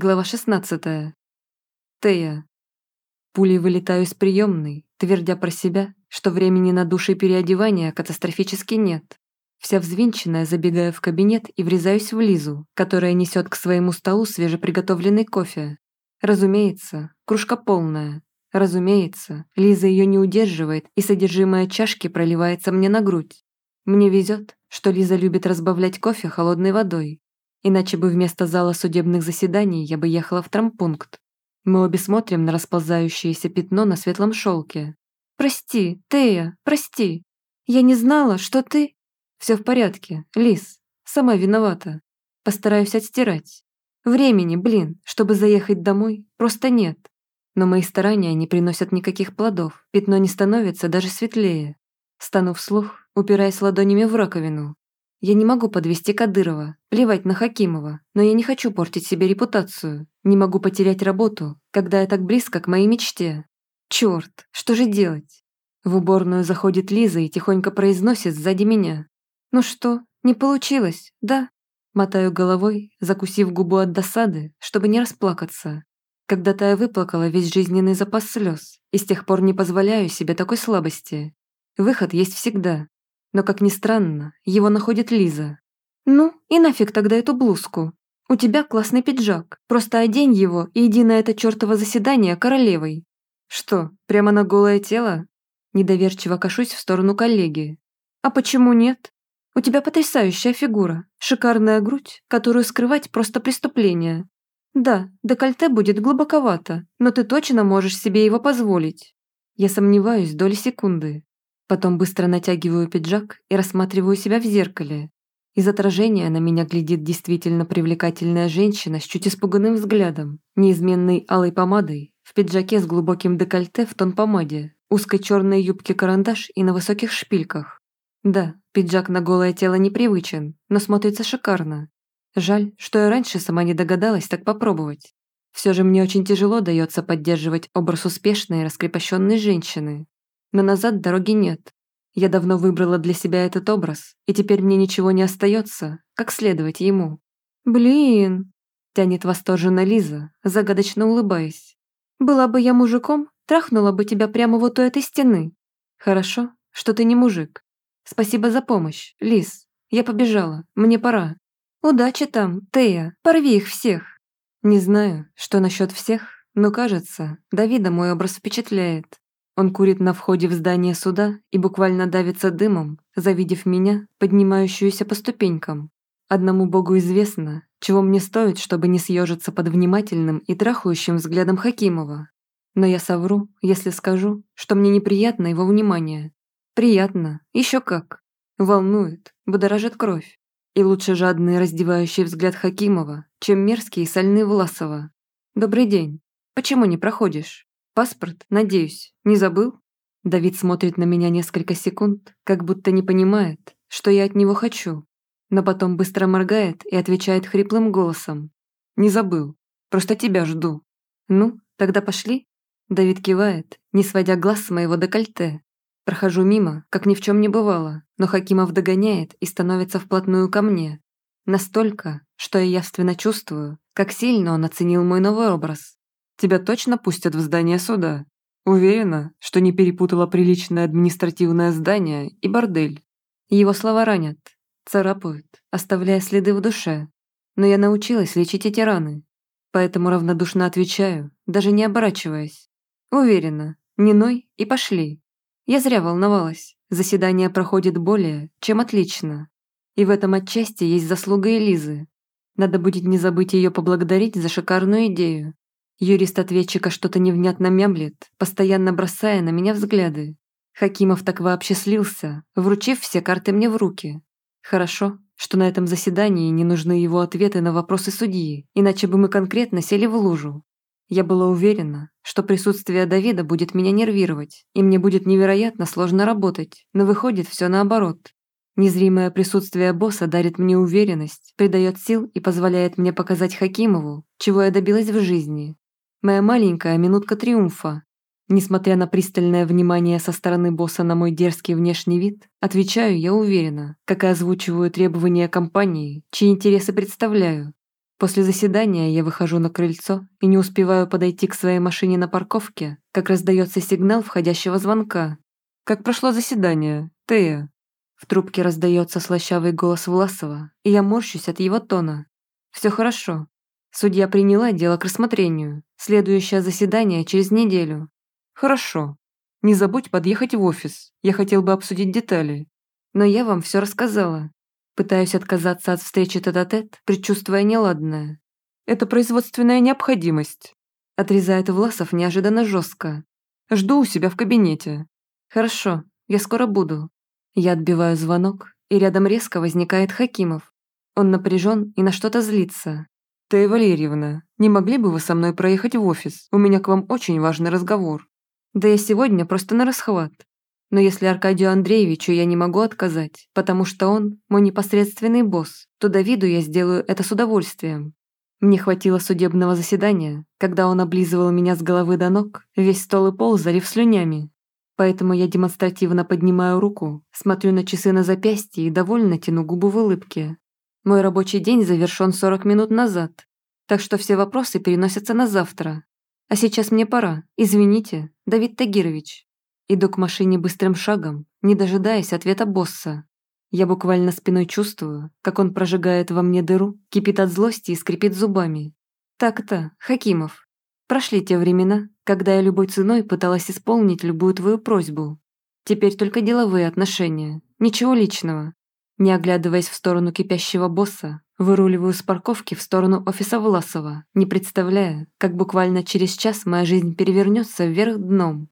Глава 16. Тея. Пулей вылетаю из приемной, твердя про себя, что времени на душ и переодевания катастрофически нет. Вся взвинченная забегаю в кабинет и врезаюсь в Лизу, которая несет к своему столу свежеприготовленный кофе. Разумеется, кружка полная. Разумеется, Лиза ее не удерживает, и содержимое чашки проливается мне на грудь. Мне везет, что Лиза любит разбавлять кофе холодной водой, Иначе бы вместо зала судебных заседаний я бы ехала в трампункт. Мы обе смотрим на расползающееся пятно на светлом шелке. «Прости, Тея, прости. Я не знала, что ты...» «Все в порядке, Лис. Сама виновата. Постараюсь отстирать. Времени, блин, чтобы заехать домой, просто нет. Но мои старания не приносят никаких плодов. Пятно не становится даже светлее. Стану вслух, упираясь ладонями в раковину, я не могу подвести Кадырова, плевать на Хакимова, но я не хочу портить себе репутацию. Не могу потерять работу, когда я так близко к моей мечте. Черт, что же делать? В уборную заходит Лиза и тихонько произносит сзади меня. «Ну что, не получилось, да?» Мотаю головой, закусив губу от досады, чтобы не расплакаться. Когда-то я выплакала весь жизненный запас слез, и с тех пор не позволяю себе такой слабости. Выход есть всегда, но, как ни странно, его находит Лиза. «Ну, и нафиг тогда эту блузку? У тебя классный пиджак. Просто одень его и иди на это чертово заседание королевой». «Что, прямо на голое тело?» Недоверчиво кашусь в сторону коллеги. «А почему нет? У тебя потрясающая фигура, шикарная грудь, которую скрывать просто преступление. Да, декольте будет глубоковато, но ты точно можешь себе его позволить». Я сомневаюсь доли секунды, Потом быстро натягиваю пиджак и рассматриваю себя в зеркале. Из отражения на меня глядит действительно привлекательная женщина с чуть испуганным взглядом, неизменной алой помадой, в пиджаке с глубоким декольте в тон помаде, узкой черной юбке карандаш и на высоких шпильках. Да, пиджак на голое тело непривычен, но смотрится шикарно. Жаль, что я раньше сама не догадалась так попробовать. Все же мне очень тяжело дается поддерживать образ успешной, раскрепощенной женщины, но назад дороги нет. Я давно выбрала для себя этот образ, и теперь мне ничего не остается, как следовать ему. «Блин!» – тянет восторженно Лиза, загадочно улыбаясь. «Была бы я мужиком, трахнула бы тебя прямо вот у этой стены. Хорошо, что ты не мужик. Спасибо за помощь, Лиз. Я побежала, мне пора. Удачи там, Тея, порви их всех». Не знаю, что насчет всех, но кажется, Давида мой образ впечатляет. Он курит на входе в здание суда и буквально давится дымом, завидев меня, поднимающуюся по ступенькам. Одному богу известно, чего мне стоит, чтобы не съежиться под внимательным и трахающим взглядом Хакимова. Но я совру, если скажу, что мне неприятно его внимание. Приятно, еще как. Волнует, будоражит кровь. И лучше жадный раздевающий взгляд Хакимова, чем мерзкий и сальный Власова. «Добрый день. Почему не проходишь?» Паспорт, надеюсь, не забыл? Давид смотрит на меня несколько секунд, как будто не понимает, что я от него хочу, но потом быстро моргает и отвечает хриплым голосом. «Не забыл, просто тебя жду». «Ну, тогда пошли?» Давид кивает, не сводя глаз с моего декольте. Прохожу мимо, как ни в чем не бывало, но Хакимов догоняет и становится вплотную ко мне. Настолько, что я явственно чувствую, как сильно он оценил мой новый образ. Тебя точно пустят в здание суда? Уверена, что не перепутала приличное административное здание и бордель. Его слова ранят, царапают, оставляя следы в душе. Но я научилась лечить эти раны, поэтому равнодушно отвечаю, даже не оборачиваясь. Уверена, не ной и пошли. Я зря волновалась. Заседание проходит более, чем отлично. И в этом отчасти есть заслуга Элизы. Надо будет не забыть ее поблагодарить за шикарную идею. Юрист ответчика что-то невнятно мямлет, постоянно бросая на меня взгляды. Хакимов так вообще слился, вручив все карты мне в руки. Хорошо, что на этом заседании не нужны его ответы на вопросы судьи, иначе бы мы конкретно сели в лужу. Я была уверена, что присутствие Давида будет меня нервировать, и мне будет невероятно сложно работать, но выходит все наоборот. Незримое присутствие босса дарит мне уверенность, придает сил и позволяет мне показать Хакимову, чего я добилась в жизни. Моя маленькая минутка триумфа. Несмотря на пристальное внимание со стороны босса на мой дерзкий внешний вид, отвечаю я уверенно, как и озвучиваю требования компании, чьи интересы представляю. После заседания я выхожу на крыльцо и не успеваю подойти к своей машине на парковке, как раздается сигнал входящего звонка. «Как прошло заседание, Тея?» В трубке раздается слащавый голос Власова, и я морщусь от его тона. «Все хорошо. Судья приняла дело к рассмотрению. Следующее заседание через неделю». «Хорошо. Не забудь подъехать в офис. Я хотел бы обсудить детали». «Но я вам все рассказала. Пытаюсь отказаться от встречи тет-а-тет, предчувствуя неладное. Это производственная необходимость. Отрезает Власов неожиданно жестко. Жду у себя в кабинете. Хорошо, я скоро буду. Я отбиваю звонок, и рядом резко возникает Хакимов. Он напряжен и на что-то злится. «Тея Валерьевна, не могли бы вы со мной проехать в офис? У меня к вам очень важный разговор». «Да я сегодня просто на расхват. Но если Аркадию Андреевичу я не могу отказать, потому что он мой непосредственный босс, то Давиду я сделаю это с удовольствием. Мне хватило судебного заседания, когда он облизывал меня с головы до ног, весь стол и пол залив слюнями. Поэтому я демонстративно поднимаю руку, смотрю на часы на запястье и довольно тяну губы в улыбке. Мой рабочий день завершен 40 минут назад, так что все вопросы переносятся на завтра. А сейчас мне пора, извините, Давид Тагирович. Иду к машине быстрым шагом, не дожидаясь ответа босса. Я буквально спиной чувствую, как он прожигает во мне дыру, кипит от злости и скрипит зубами. Так-то, Хакимов. Прошли те времена, когда я любой ценой пыталась исполнить любую твою просьбу. Теперь только деловые отношения, ничего личного. Не оглядываясь в сторону кипящего босса, выруливаю с парковки в сторону офиса Власова, не представляя, как буквально через час моя жизнь перевернется вверх дном.